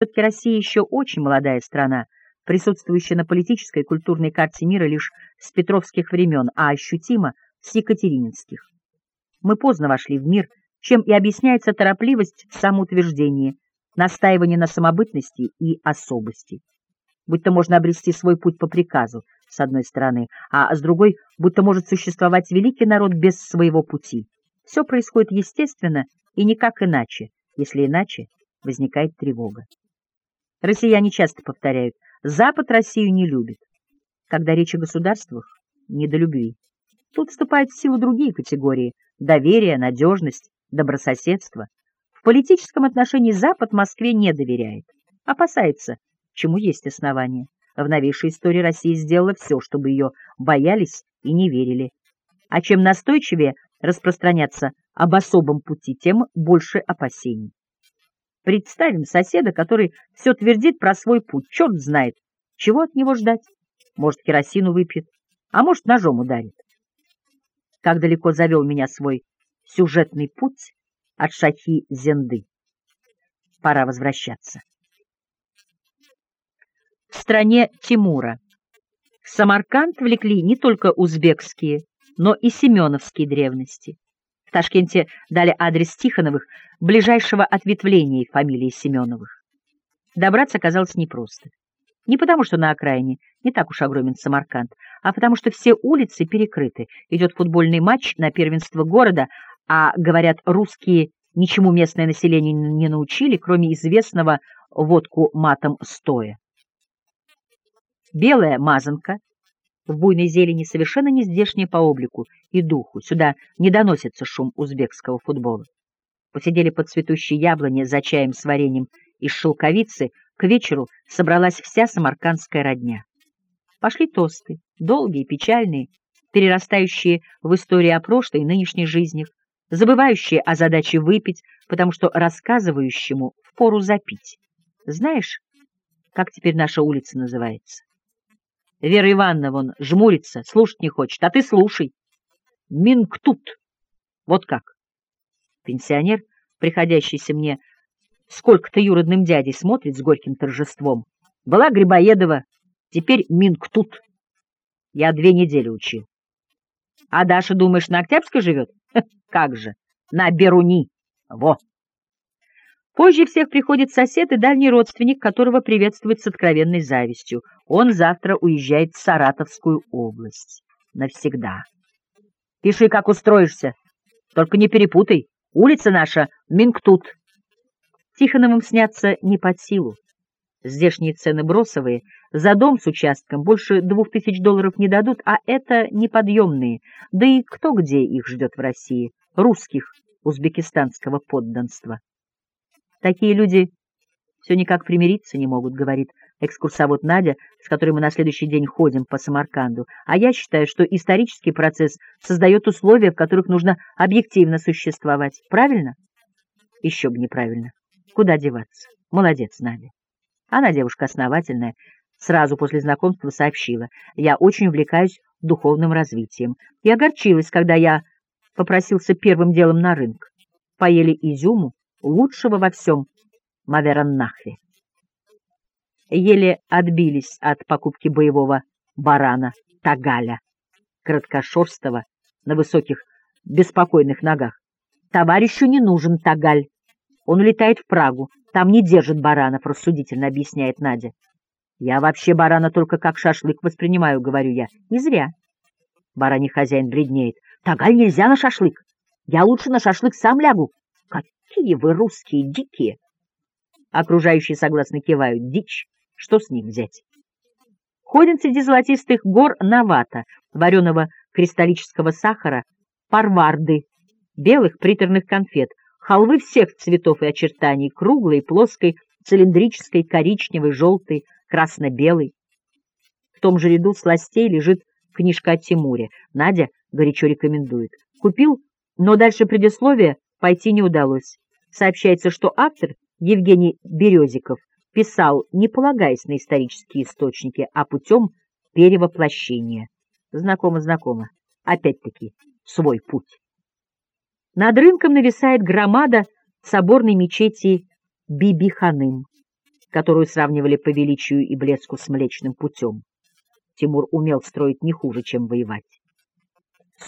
Все-таки Россия еще очень молодая страна, присутствующая на политической и культурной карте мира лишь с петровских времен, а ощутимо с екатерининских. Мы поздно вошли в мир, чем и объясняется торопливость в самоутверждении, настаивание на самобытности и особости. Будто можно обрести свой путь по приказу, с одной стороны, а с другой, будто может существовать великий народ без своего пути. Все происходит естественно и никак иначе, если иначе возникает тревога. Россияне часто повторяют, Запад Россию не любит. Когда речь о государствах, не до любви. Тут вступают в силу другие категории – доверие, надежность, добрососедство. В политическом отношении Запад Москве не доверяет, опасается, чему есть основания. В новейшей истории Россия сделала все, чтобы ее боялись и не верили. А чем настойчивее распространяться об особом пути, тем больше опасений. Представим соседа, который все твердит про свой путь. Черт знает, чего от него ждать. Может, керосину выпьет, а может, ножом ударит. Как далеко завел меня свой сюжетный путь от шахи Зенды. Пора возвращаться. В стране Тимура. В Самарканд влекли не только узбекские, но и семеновские древности. В Ташкенте дали адрес Тихоновых, ближайшего ответвления фамилии Семеновых. Добраться оказалось непросто. Не потому, что на окраине не так уж огромен Самарканд, а потому что все улицы перекрыты. Идет футбольный матч на первенство города, а, говорят, русские ничему местное население не научили, кроме известного водку матом стоя. Белая мазанка в буйной зелени совершенно не здешняя по облику и духу. Сюда не доносится шум узбекского футбола. Посидели под цветущей яблони за чаем с вареньем из шелковицы, к вечеру собралась вся самаркандская родня. Пошли тосты, долгие, печальные, перерастающие в истории о прошлой и нынешней жизнях, забывающие о задаче выпить, потому что рассказывающему впору запить. Знаешь, как теперь наша улица называется? Вера Ивановна вон жмурится, слушать не хочет, а ты слушай. Минктут. Вот как. Пенсионер, приходящийся мне сколько-то юродным дядей, смотрит с горьким торжеством. Была Грибоедова, теперь Минктут. Я две недели учил. А Даша, думаешь, на Октябрьской живет? Как же, на Беруни. Во! Позже всех приходит сосед и дальний родственник, которого приветствует с откровенной завистью. Он завтра уезжает в Саратовскую область. Навсегда. Пиши, как устроишься. Только не перепутай. Улица наша Минктут. Тихоновым снятся не под силу. Здешние цены бросовые. За дом с участком больше двух тысяч долларов не дадут, а это неподъемные. Да и кто где их ждет в России? Русских узбекистанского подданства. Такие люди все никак примириться не могут, говорит экскурсовод Надя, с которой мы на следующий день ходим по Самарканду. А я считаю, что исторический процесс создает условия, в которых нужно объективно существовать. Правильно? Еще бы неправильно. Куда деваться? Молодец, Надя. Она девушка основательная. Сразу после знакомства сообщила. Я очень увлекаюсь духовным развитием. И огорчилась, когда я попросился первым делом на рынок. Поели изюму, лучшего во всем Мавераннахре. Еле отбились от покупки боевого барана Тагаля, краткошерстого, на высоких, беспокойных ногах. Товарищу не нужен Тагаль. Он улетает в Прагу, там не держит баранов, рассудительно объясняет Надя. Я вообще барана только как шашлык воспринимаю, говорю я. И зря. Бараний хозяин бледнеет. Тагаль нельзя на шашлык. Я лучше на шашлык сам лягу. Какие вы русские дикие! Окружающие согласно кивают. Дичь. Что с них взять? Ходят среди золотистых гор навата, вареного кристаллического сахара, парварды, белых приторных конфет, халвы всех цветов и очертаний, круглой, плоской, цилиндрической, коричневой, желтой, красно-белой. В том же ряду сластей лежит книжка о Тимуре. Надя горячо рекомендует. Купил, но дальше предисловия пойти не удалось. Сообщается, что автор, Евгений Березиков, писал, не полагаясь на исторические источники, а путем перевоплощения. Знакомо-знакомо. Опять-таки, свой путь. Над рынком нависает громада соборной мечети Бибиханым. которую сравнивали по величию и блеску с Млечным путем. Тимур умел строить не хуже, чем воевать.